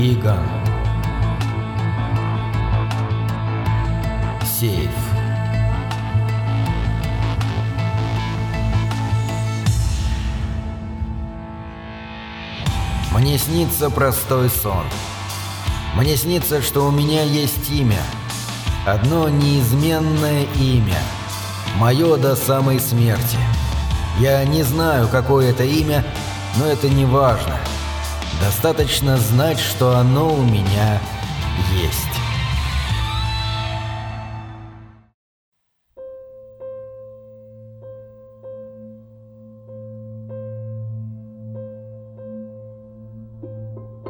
Иган. Сейф. Мне снится простой сон. Мне снится, что у меня есть имя. Одно неизменное имя. Мое до самой смерти. Я не знаю, какое это имя, но это не важно. Достаточно знать, что оно у меня есть.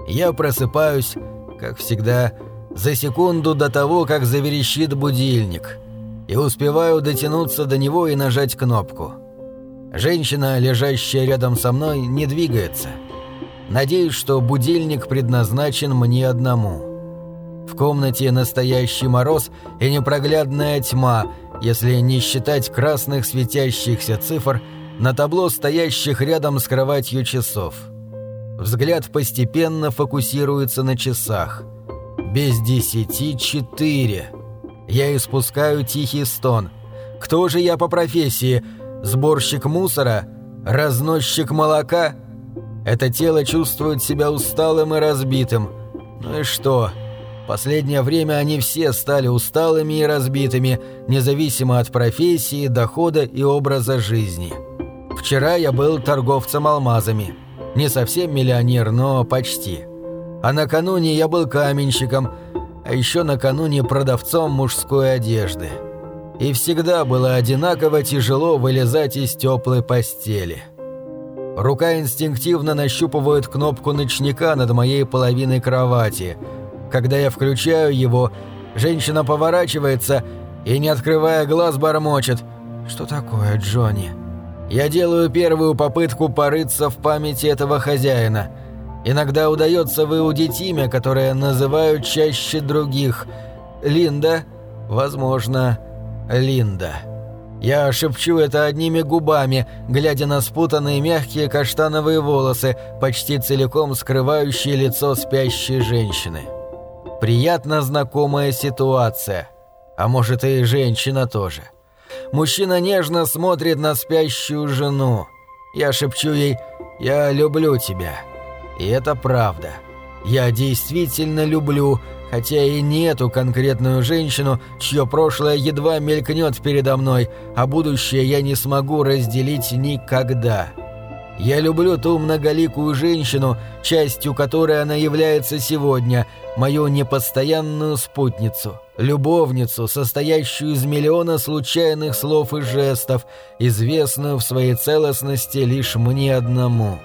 Я просыпаюсь, как всегда, за секунду до того, как заверещит будильник, и успеваю дотянуться до него и нажать кнопку. Женщина, лежащая рядом со мной, не двигается. Надеюсь, что будильник предназначен мне одному. В комнате настоящий мороз и непроглядная тьма, если не считать красных светящихся цифр на табло стоящих рядом с кроватью часов. Взгляд постепенно фокусируется на часах. Без десяти четыре. Я испускаю тихий стон. Кто же я по профессии? Сборщик мусора? Разносчик молока? Это тело чувствует себя усталым и разбитым. Ну и что? Последнее время они все стали усталыми и разбитыми, независимо от профессии, дохода и образа жизни. Вчера я был торговцем алмазами. Не совсем миллионер, но почти. А накануне я был каменщиком, а еще накануне продавцом мужской одежды. И всегда было одинаково тяжело вылезать из теплой постели. Рука инстинктивно нащупывает кнопку ночника над моей половиной кровати. Когда я включаю его, женщина поворачивается и, не открывая глаз, бормочет «Что такое, Джонни?» Я делаю первую попытку порыться в памяти этого хозяина. Иногда удается выудить имя, которое называют чаще других. Линда? Возможно, Линда. Я шепчу это одними губами, глядя на спутанные мягкие каштановые волосы, почти целиком скрывающие лицо спящей женщины. Приятно знакомая ситуация. А может и женщина тоже. — Мужчина нежно смотрит на спящую жену. Я шепчу ей «Я люблю тебя». И это правда. Я действительно люблю, хотя и не эту конкретную женщину, чье прошлое едва мелькнет передо мной, а будущее я не смогу разделить никогда. Я люблю ту многоликую женщину, частью которой она является сегодня, мою непостоянную спутницу, любовницу, состоящую из миллиона случайных слов и жестов, известную в своей целостности лишь мне одному.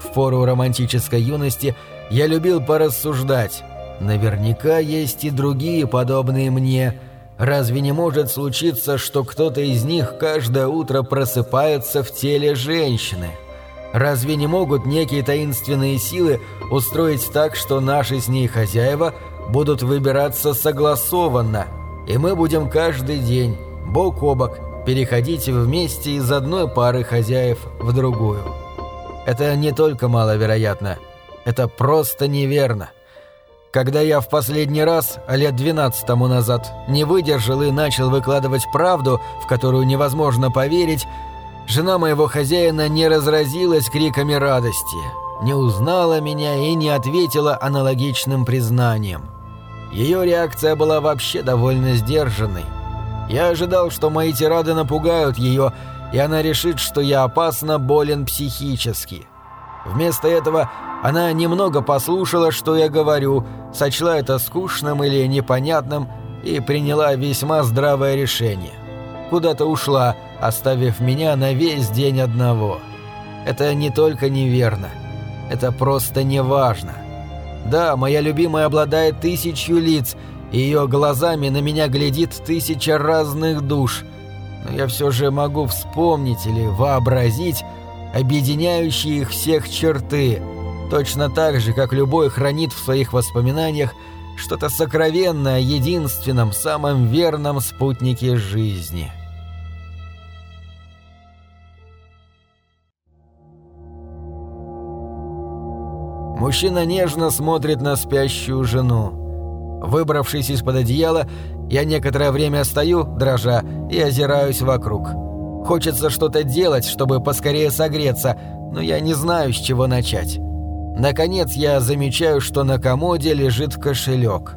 В пору романтической юности я любил порассуждать. Наверняка есть и другие подобные мне. Разве не может случиться, что кто-то из них каждое утро просыпается в теле женщины?» Разве не могут некие таинственные силы устроить так, что наши с ней хозяева будут выбираться согласованно, и мы будем каждый день, бок о бок, переходить вместе из одной пары хозяев в другую? Это не только маловероятно, это просто неверно. Когда я в последний раз, лет 12 тому назад, не выдержал и начал выкладывать правду, в которую невозможно поверить, Жена моего хозяина не разразилась криками радости, не узнала меня и не ответила аналогичным признанием. Ее реакция была вообще довольно сдержанной. Я ожидал, что мои тирады напугают ее, и она решит, что я опасно болен психически. Вместо этого она немного послушала, что я говорю, сочла это скучным или непонятным и приняла весьма здравое решение. Куда-то ушла, оставив меня на весь день одного. Это не только неверно, это просто неважно. Да, моя любимая обладает тысячью лиц, и ее глазами на меня глядит тысяча разных душ, но я все же могу вспомнить или вообразить объединяющие их всех черты, точно так же, как любой хранит в своих воспоминаниях что-то сокровенное о единственном, самом верном спутнике жизни». Мужчина нежно смотрит на спящую жену. Выбравшись из-под одеяла, я некоторое время стою, дрожа, и озираюсь вокруг. Хочется что-то делать, чтобы поскорее согреться, но я не знаю, с чего начать. Наконец я замечаю, что на комоде лежит кошелек.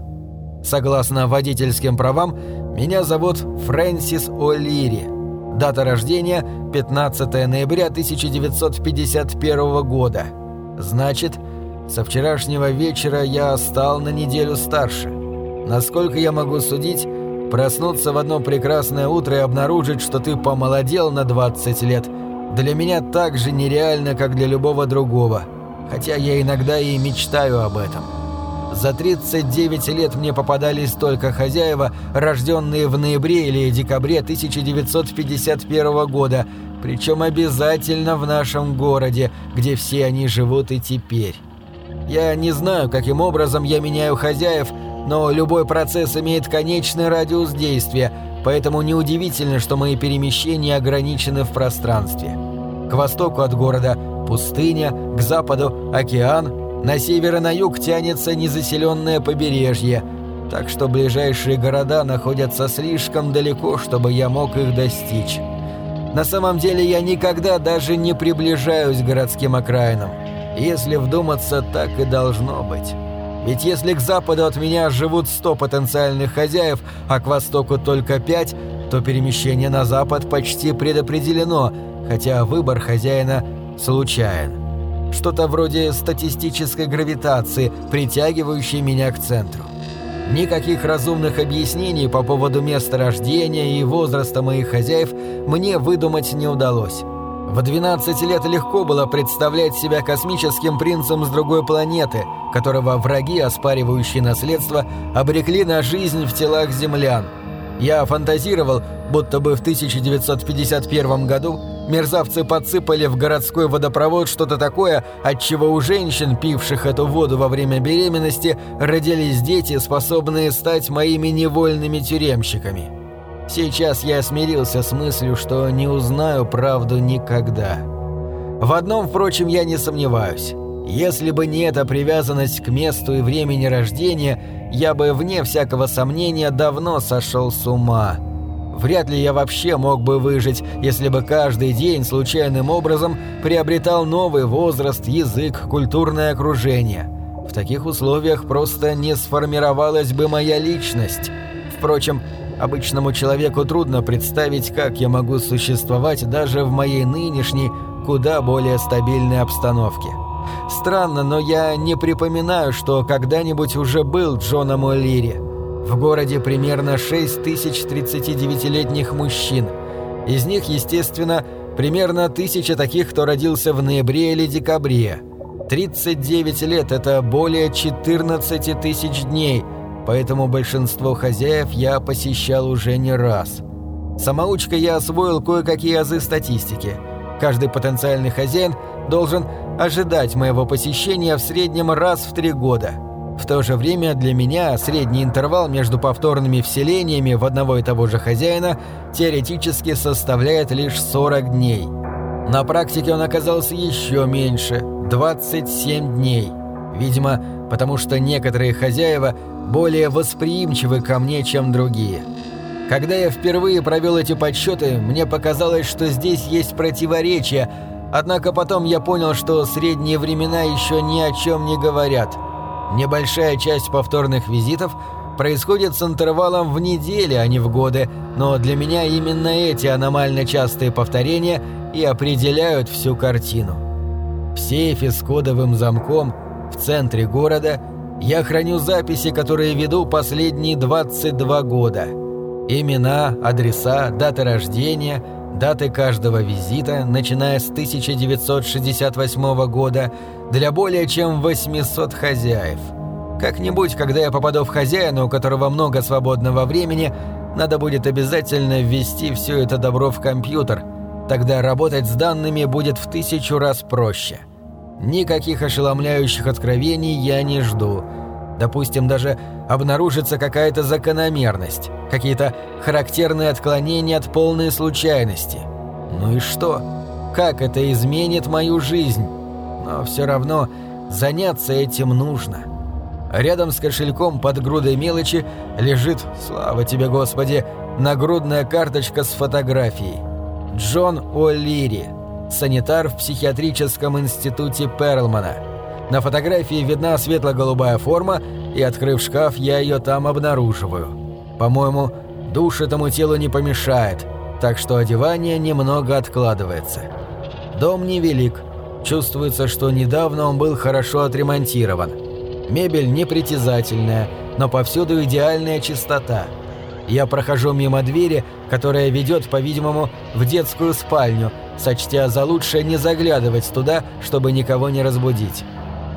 Согласно водительским правам, меня зовут Фрэнсис О'Лири. Дата рождения – 15 ноября 1951 года. Значит, со вчерашнего вечера я стал на неделю старше. Насколько я могу судить, проснуться в одно прекрасное утро и обнаружить, что ты помолодел на 20 лет, для меня так же нереально, как для любого другого, хотя я иногда и мечтаю об этом. За 39 лет мне попадались только хозяева, рожденные в ноябре или декабре 1951 года, причем обязательно в нашем городе, где все они живут и теперь. Я не знаю, каким образом я меняю хозяев, но любой процесс имеет конечный радиус действия, поэтому неудивительно, что мои перемещения ограничены в пространстве. К востоку от города – пустыня, к западу – океан, на север и на юг тянется незаселенное побережье, так что ближайшие города находятся слишком далеко, чтобы я мог их достичь. На самом деле я никогда даже не приближаюсь к городским окраинам. Если вдуматься, так и должно быть. Ведь если к западу от меня живут сто потенциальных хозяев, а к востоку только пять, то перемещение на запад почти предопределено, хотя выбор хозяина случайен. Что-то вроде статистической гравитации, притягивающей меня к центру. Никаких разумных объяснений по поводу места рождения и возраста моих хозяев мне выдумать не удалось. В 12 лет легко было представлять себя космическим принцем с другой планеты, которого враги, оспаривающие наследство, обрекли на жизнь в телах землян. Я фантазировал, будто бы в 1951 году мерзавцы подсыпали в городской водопровод что-то такое, от чего у женщин, пивших эту воду во время беременности, родились дети, способные стать моими невольными тюремщиками. Сейчас я смирился с мыслью, что не узнаю правду никогда. В одном, впрочем, я не сомневаюсь. Если бы не эта привязанность к месту и времени рождения, я бы, вне всякого сомнения, давно сошел с ума. Вряд ли я вообще мог бы выжить, если бы каждый день случайным образом приобретал новый возраст, язык, культурное окружение. В таких условиях просто не сформировалась бы моя личность. Впрочем, Обычному человеку трудно представить, как я могу существовать даже в моей нынешней, куда более стабильной обстановке. Странно, но я не припоминаю, что когда-нибудь уже был Джоном О'Лири. В городе примерно 6 тысяч 39-летних мужчин. Из них, естественно, примерно тысяча таких, кто родился в ноябре или декабре. 39 лет – это более 14 тысяч дней – поэтому большинство хозяев я посещал уже не раз. Самоучкой я освоил кое-какие азы статистики. Каждый потенциальный хозяин должен ожидать моего посещения в среднем раз в три года. В то же время для меня средний интервал между повторными вселениями в одного и того же хозяина теоретически составляет лишь 40 дней. На практике он оказался еще меньше – 27 дней. Видимо, потому что некоторые хозяева более восприимчивы ко мне, чем другие. Когда я впервые провел эти подсчеты, мне показалось, что здесь есть противоречия, однако потом я понял, что средние времена еще ни о чем не говорят. Небольшая часть повторных визитов происходит с интервалом в недели, а не в годы, но для меня именно эти аномально частые повторения и определяют всю картину. В сейфе с кодовым замком в центре города – я храню записи, которые веду последние 22 года. Имена, адреса, даты рождения, даты каждого визита, начиная с 1968 года, для более чем 800 хозяев. Как-нибудь, когда я попаду в хозяина, у которого много свободного времени, надо будет обязательно ввести все это добро в компьютер. Тогда работать с данными будет в тысячу раз проще. Никаких ошеломляющих откровений я не жду. Допустим, даже обнаружится какая-то закономерность, какие-то характерные отклонения от полной случайности. Ну и что? Как это изменит мою жизнь? Но все равно Заняться этим нужно. Рядом с кошельком под грудой мелочи лежит, слава тебе, Господи, нагрудная карточка с фотографией. Джон О'Лири, санитар в психиатрическом институте Перлмана. На фотографии видна светло-голубая форма, и, открыв шкаф, я ее там обнаруживаю. По-моему, душ этому телу не помешает, так что одевание немного откладывается. Дом невелик. Чувствуется, что недавно он был хорошо отремонтирован. Мебель непритязательная, но повсюду идеальная чистота – я прохожу мимо двери, которая ведет, по-видимому, в детскую спальню, сочтя за лучшее не заглядывать туда, чтобы никого не разбудить.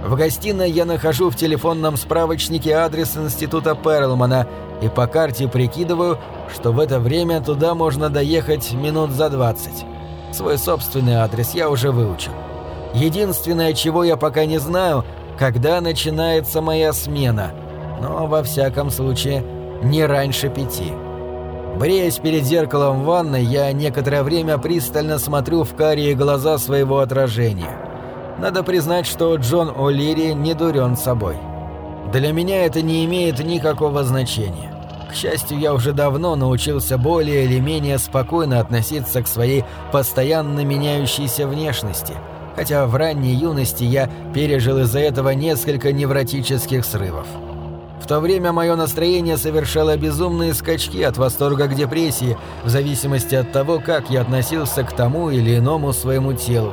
В гостиной я нахожу в телефонном справочнике адрес института Перлмана и по карте прикидываю, что в это время туда можно доехать минут за 20. Свой собственный адрес я уже выучил. Единственное, чего я пока не знаю, когда начинается моя смена. Но, во всяком случае, не раньше пяти. Бреясь перед зеркалом в ванной, я некоторое время пристально смотрю в карие глаза своего отражения. Надо признать, что Джон О'Лири не дурен собой. Для меня это не имеет никакого значения. К счастью, я уже давно научился более или менее спокойно относиться к своей постоянно меняющейся внешности, хотя в ранней юности я пережил из-за этого несколько невротических срывов. В то время мое настроение совершало безумные скачки от восторга к депрессии, в зависимости от того, как я относился к тому или иному своему телу.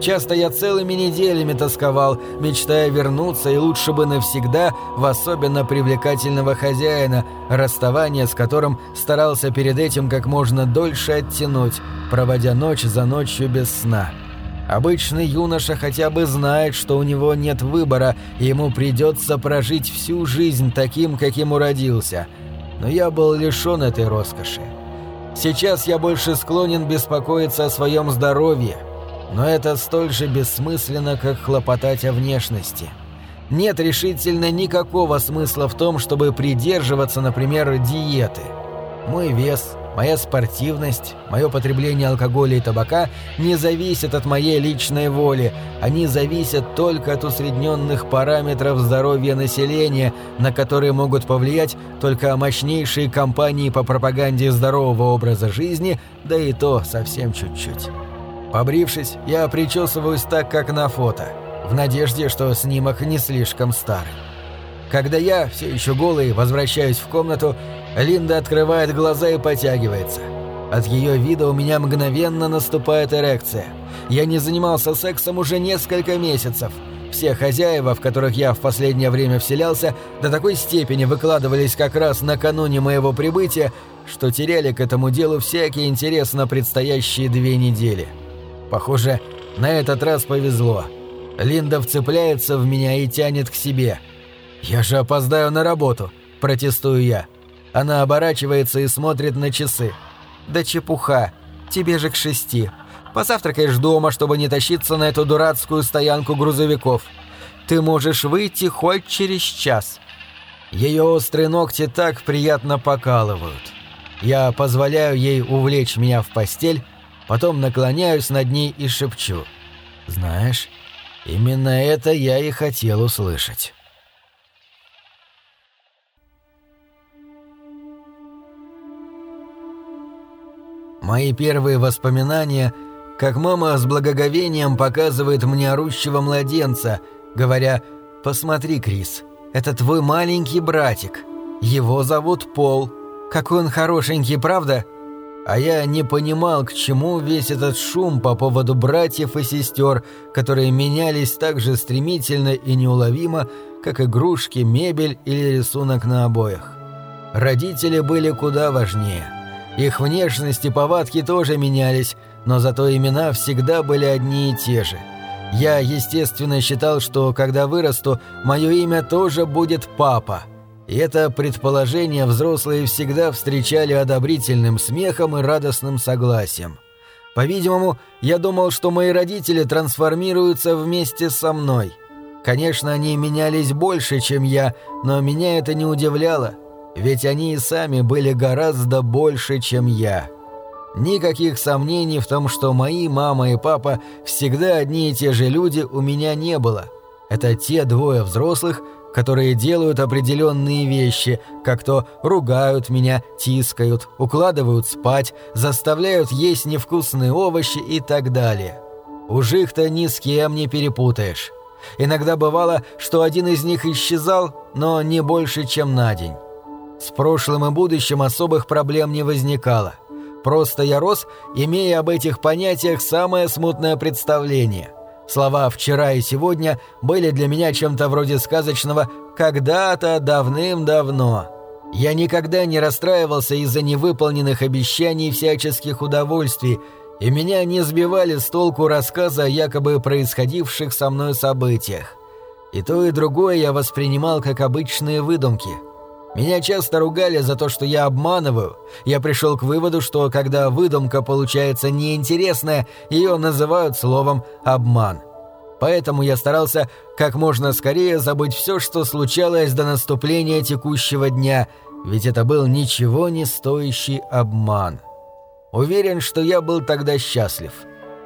Часто я целыми неделями тосковал, мечтая вернуться и лучше бы навсегда в особенно привлекательного хозяина, расставание с которым старался перед этим как можно дольше оттянуть, проводя ночь за ночью без сна. Обычный юноша хотя бы знает, что у него нет выбора, и ему придется прожить всю жизнь таким, каким уродился. Но я был лишен этой роскоши. Сейчас я больше склонен беспокоиться о своем здоровье, но это столь же бессмысленно, как хлопотать о внешности. Нет решительно никакого смысла в том, чтобы придерживаться, например, диеты. Мой вес – Моя спортивность, мое потребление алкоголя и табака не зависят от моей личной воли, они зависят только от усредненных параметров здоровья населения, на которые могут повлиять только мощнейшие компании по пропаганде здорового образа жизни, да и то совсем чуть-чуть. Побрившись, я причесываюсь так, как на фото, в надежде, что снимок не слишком старый. Когда я, все еще голый, возвращаюсь в комнату, Линда открывает глаза и потягивается. От ее вида у меня мгновенно наступает эрекция. Я не занимался сексом уже несколько месяцев. Все хозяева, в которых я в последнее время вселялся, до такой степени выкладывались как раз накануне моего прибытия, что теряли к этому делу всякий интерес на предстоящие две недели. Похоже, на этот раз повезло. Линда вцепляется в меня и тянет к себе. «Я же опоздаю на работу», – протестую я. Она оборачивается и смотрит на часы. «Да чепуха. Тебе же к шести. Позавтракаешь дома, чтобы не тащиться на эту дурацкую стоянку грузовиков. Ты можешь выйти хоть через час». Ее острые ногти так приятно покалывают. Я позволяю ей увлечь меня в постель, потом наклоняюсь над ней и шепчу. «Знаешь, именно это я и хотел услышать». Мои первые воспоминания, как мама с благоговением показывает мне орущего младенца, говоря «Посмотри, Крис, это твой маленький братик. Его зовут Пол. Какой он хорошенький, правда?» А я не понимал, к чему весь этот шум по поводу братьев и сестер, которые менялись так же стремительно и неуловимо, как игрушки, мебель или рисунок на обоях. Родители были куда важнее. Их внешность и повадки тоже менялись, но зато имена всегда были одни и те же. Я, естественно, считал, что когда вырасту, мое имя тоже будет «папа». И это предположение взрослые всегда встречали одобрительным смехом и радостным согласием. По-видимому, я думал, что мои родители трансформируются вместе со мной. Конечно, они менялись больше, чем я, но меня это не удивляло – ведь они и сами были гораздо больше, чем я. Никаких сомнений в том, что мои мама и папа всегда одни и те же люди у меня не было. Это те двое взрослых, которые делают определенные вещи, как то ругают меня, тискают, укладывают спать, заставляют есть невкусные овощи и так далее. Уж их-то ни с кем не перепутаешь. Иногда бывало, что один из них исчезал, но не больше, чем на день. С прошлым и будущим особых проблем не возникало. Просто я рос, имея об этих понятиях самое смутное представление. Слова «вчера» и «сегодня» были для меня чем-то вроде сказочного «когда-то давным-давно». Я никогда не расстраивался из-за невыполненных обещаний всяческих удовольствий, и меня не сбивали с толку рассказы о якобы происходивших со мной событиях. И то, и другое я воспринимал как обычные выдумки – меня часто ругали за то, что я обманываю. Я пришел к выводу, что когда выдумка получается неинтересная, ее называют словом «обман». Поэтому я старался как можно скорее забыть все, что случалось до наступления текущего дня, ведь это был ничего не стоящий обман. Уверен, что я был тогда счастлив.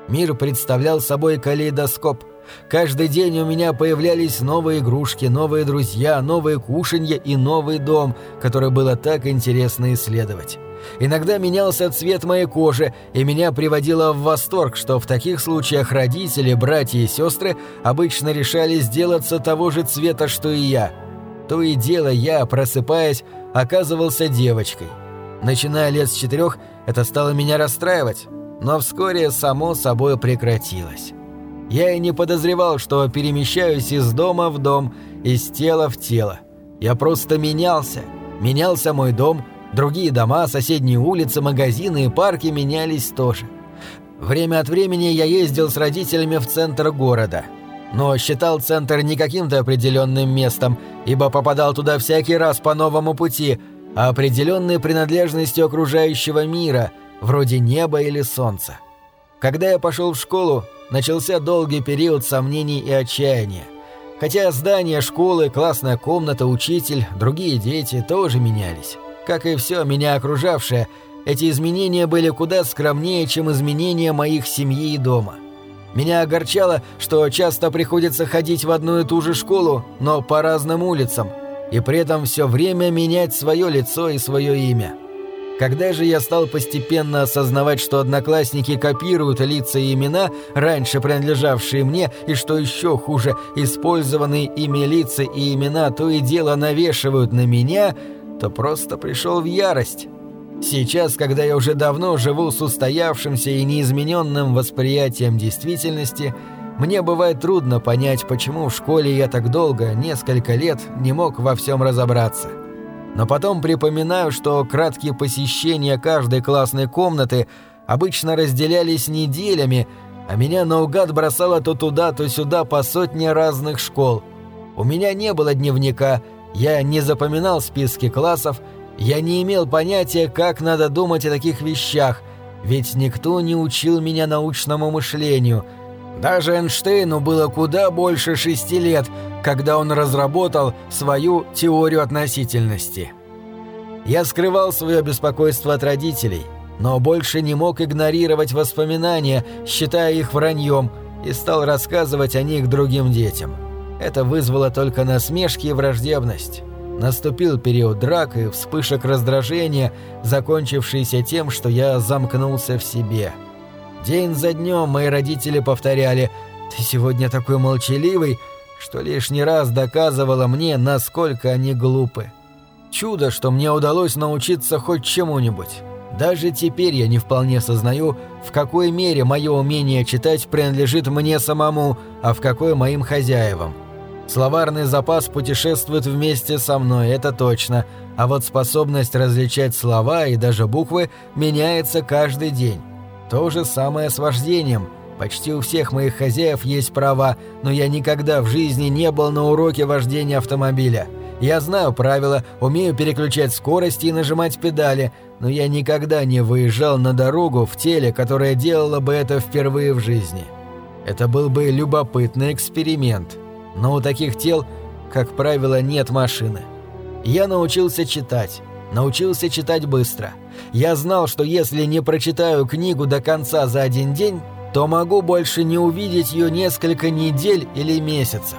Мир представлял собой калейдоскоп – Каждый день у меня появлялись новые игрушки, новые друзья, новые кушанья и новый дом, который было так интересно исследовать. Иногда менялся цвет моей кожи, и меня приводило в восторг, что в таких случаях родители, братья и сестры обычно решали сделаться того же цвета, что и я. То и дело я, просыпаясь, оказывался девочкой. Начиная лет с четырех, это стало меня расстраивать, но вскоре само собой прекратилось. Я и не подозревал, что перемещаюсь из дома в дом, из тела в тело. Я просто менялся. Менялся мой дом, другие дома, соседние улицы, магазины и парки менялись тоже. Время от времени я ездил с родителями в центр города. Но считал центр не каким-то определенным местом, ибо попадал туда всякий раз по новому пути, а определенной принадлежностью окружающего мира, вроде неба или солнца. Когда я пошел в школу, начался долгий период сомнений и отчаяния. Хотя здание школы, классная комната, учитель, другие дети тоже менялись. Как и все меня окружавшее, эти изменения были куда скромнее, чем изменения моих семьи и дома. Меня огорчало, что часто приходится ходить в одну и ту же школу, но по разным улицам, и при этом все время менять свое лицо и свое имя. Когда же я стал постепенно осознавать, что одноклассники копируют лица и имена, раньше принадлежавшие мне, и что еще хуже, использованные ими лица и имена то и дело навешивают на меня, то просто пришел в ярость. Сейчас, когда я уже давно живу с устоявшимся и неизмененным восприятием действительности, мне бывает трудно понять, почему в школе я так долго, несколько лет, не мог во всем разобраться но потом припоминаю, что краткие посещения каждой классной комнаты обычно разделялись неделями, а меня наугад бросало то туда, то сюда по сотне разных школ. У меня не было дневника, я не запоминал списки классов, я не имел понятия, как надо думать о таких вещах, ведь никто не учил меня научному мышлению. Даже Эйнштейну было куда больше шести лет – когда он разработал свою теорию относительности. Я скрывал свое беспокойство от родителей, но больше не мог игнорировать воспоминания, считая их враньем, и стал рассказывать о них другим детям. Это вызвало только насмешки и враждебность. Наступил период драк и вспышек раздражения, закончившийся тем, что я замкнулся в себе. День за днем мои родители повторяли «Ты сегодня такой молчаливый, что лишний раз доказывало мне, насколько они глупы. Чудо, что мне удалось научиться хоть чему-нибудь. Даже теперь я не вполне сознаю, в какой мере мое умение читать принадлежит мне самому, а в какой моим хозяевам. Словарный запас путешествует вместе со мной, это точно, а вот способность различать слова и даже буквы меняется каждый день. То же самое с вождением – Почти у всех моих хозяев есть права, но я никогда в жизни не был на уроке вождения автомобиля. Я знаю правила, умею переключать скорости и нажимать педали, но я никогда не выезжал на дорогу в теле, которое делало бы это впервые в жизни. Это был бы любопытный эксперимент. Но у таких тел, как правило, нет машины. Я научился читать. Научился читать быстро. Я знал, что если не прочитаю книгу до конца за один день, то могу больше не увидеть ее несколько недель или месяцев.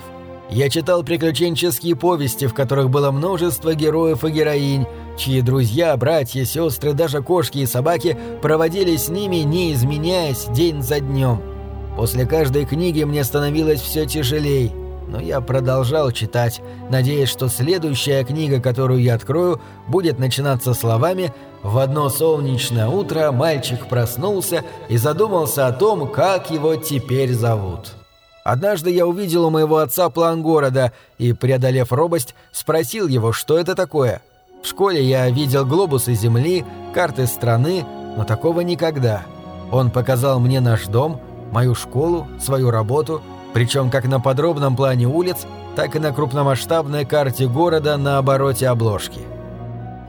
Я читал приключенческие повести, в которых было множество героев и героинь, чьи друзья, братья, сестры, даже кошки и собаки проводили с ними, не изменяясь день за днем. После каждой книги мне становилось все тяжелей, но я продолжал читать, надеясь, что следующая книга, которую я открою, будет начинаться словами «В одно солнечное утро мальчик проснулся и задумался о том, как его теперь зовут». Однажды я увидел у моего отца план города и, преодолев робость, спросил его, что это такое. В школе я видел глобусы Земли, карты страны, но такого никогда. Он показал мне наш дом, мою школу, свою работу, причем как на подробном плане улиц, так и на крупномасштабной карте города на обороте обложки.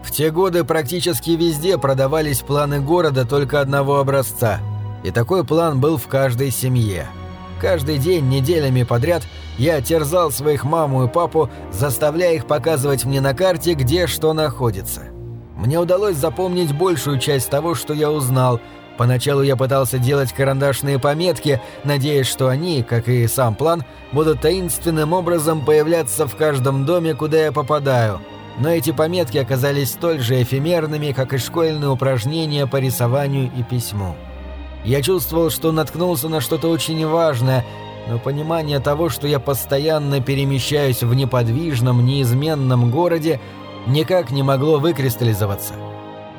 В те годы практически везде продавались планы города только одного образца, и такой план был в каждой семье – Каждый день, неделями подряд, я терзал своих маму и папу, заставляя их показывать мне на карте, где что находится. Мне удалось запомнить большую часть того, что я узнал. Поначалу я пытался делать карандашные пометки, надеясь, что они, как и сам план, будут таинственным образом появляться в каждом доме, куда я попадаю. Но эти пометки оказались столь же эфемерными, как и школьные упражнения по рисованию и письму. Я чувствовал, что наткнулся на что-то очень важное, но понимание того, что я постоянно перемещаюсь в неподвижном, неизменном городе, никак не могло выкристаллизоваться.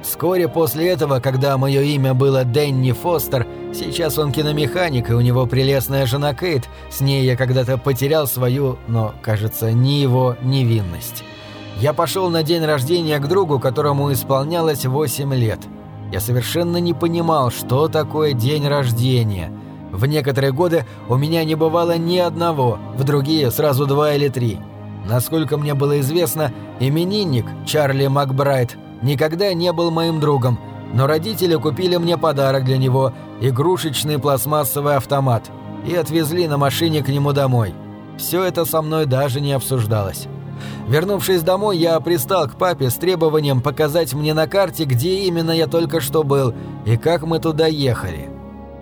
Вскоре после этого, когда мое имя было Дэнни Фостер, сейчас он киномеханик, и у него прелестная жена Кейт, с ней я когда-то потерял свою, но, кажется, не его невинность. Я пошел на день рождения к другу, которому исполнялось 8 лет – я совершенно не понимал, что такое день рождения. В некоторые годы у меня не бывало ни одного, в другие сразу два или три. Насколько мне было известно, именинник Чарли Макбрайт никогда не был моим другом, но родители купили мне подарок для него – игрушечный пластмассовый автомат – и отвезли на машине к нему домой. Все это со мной даже не обсуждалось. Вернувшись домой, я пристал к папе с требованием показать мне на карте, где именно я только что был и как мы туда ехали.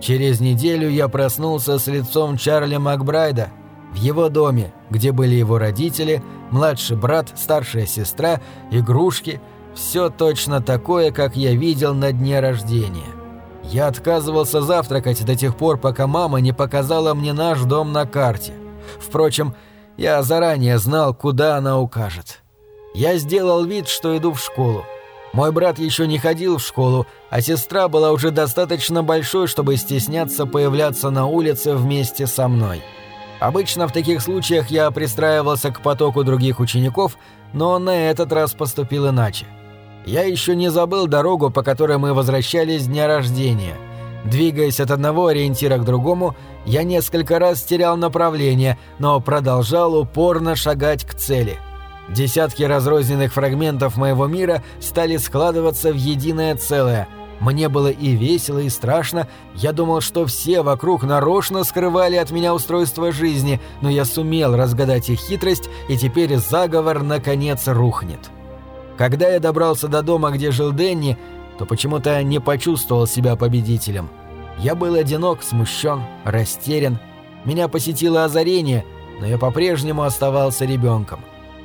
Через неделю я проснулся с лицом Чарли Макбрайда в его доме, где были его родители, младший брат, старшая сестра, игрушки, все точно такое, как я видел на дне рождения. Я отказывался завтракать до тех пор, пока мама не показала мне наш дом на карте. Впрочем, я заранее знал, куда она укажет. Я сделал вид, что иду в школу. Мой брат еще не ходил в школу, а сестра была уже достаточно большой, чтобы стесняться появляться на улице вместе со мной. Обычно в таких случаях я пристраивался к потоку других учеников, но на этот раз поступил иначе. Я еще не забыл дорогу, по которой мы возвращались с дня рождения – Двигаясь от одного ориентира к другому, я несколько раз терял направление, но продолжал упорно шагать к цели. Десятки разрозненных фрагментов моего мира стали складываться в единое целое. Мне было и весело, и страшно. Я думал, что все вокруг нарочно скрывали от меня устройство жизни, но я сумел разгадать их хитрость, и теперь заговор наконец рухнет. Когда я добрался до дома, где жил Дэнни, то почему-то не почувствовал себя победителем. Я был одинок, смущен, растерян. Меня посетило озарение, но я по-прежнему оставался ребенком.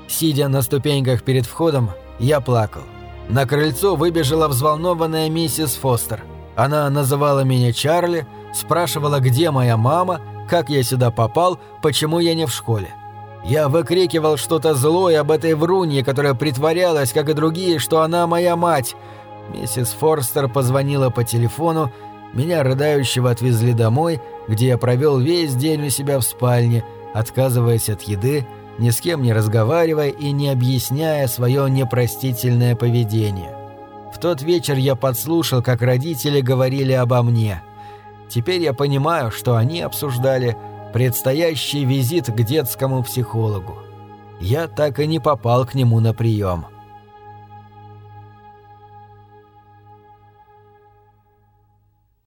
Сидя на ступеньках перед входом, я плакал. На крыльцо выбежала взволнованная миссис Фостер. Она называла меня Чарли, спрашивала, где моя мама, как я сюда попал, почему я не в школе. Я выкрикивал что-то злое об этой врунье, которая притворялась, как и другие, что она моя мать, Миссис Форстер позвонила по телефону, меня рыдающего отвезли домой, где я провел весь день у себя в спальне, отказываясь от еды, ни с кем не разговаривая и не объясняя свое непростительное поведение. В тот вечер я подслушал, как родители говорили обо мне. Теперь я понимаю, что они обсуждали предстоящий визит к детскому психологу. Я так и не попал к нему на прием.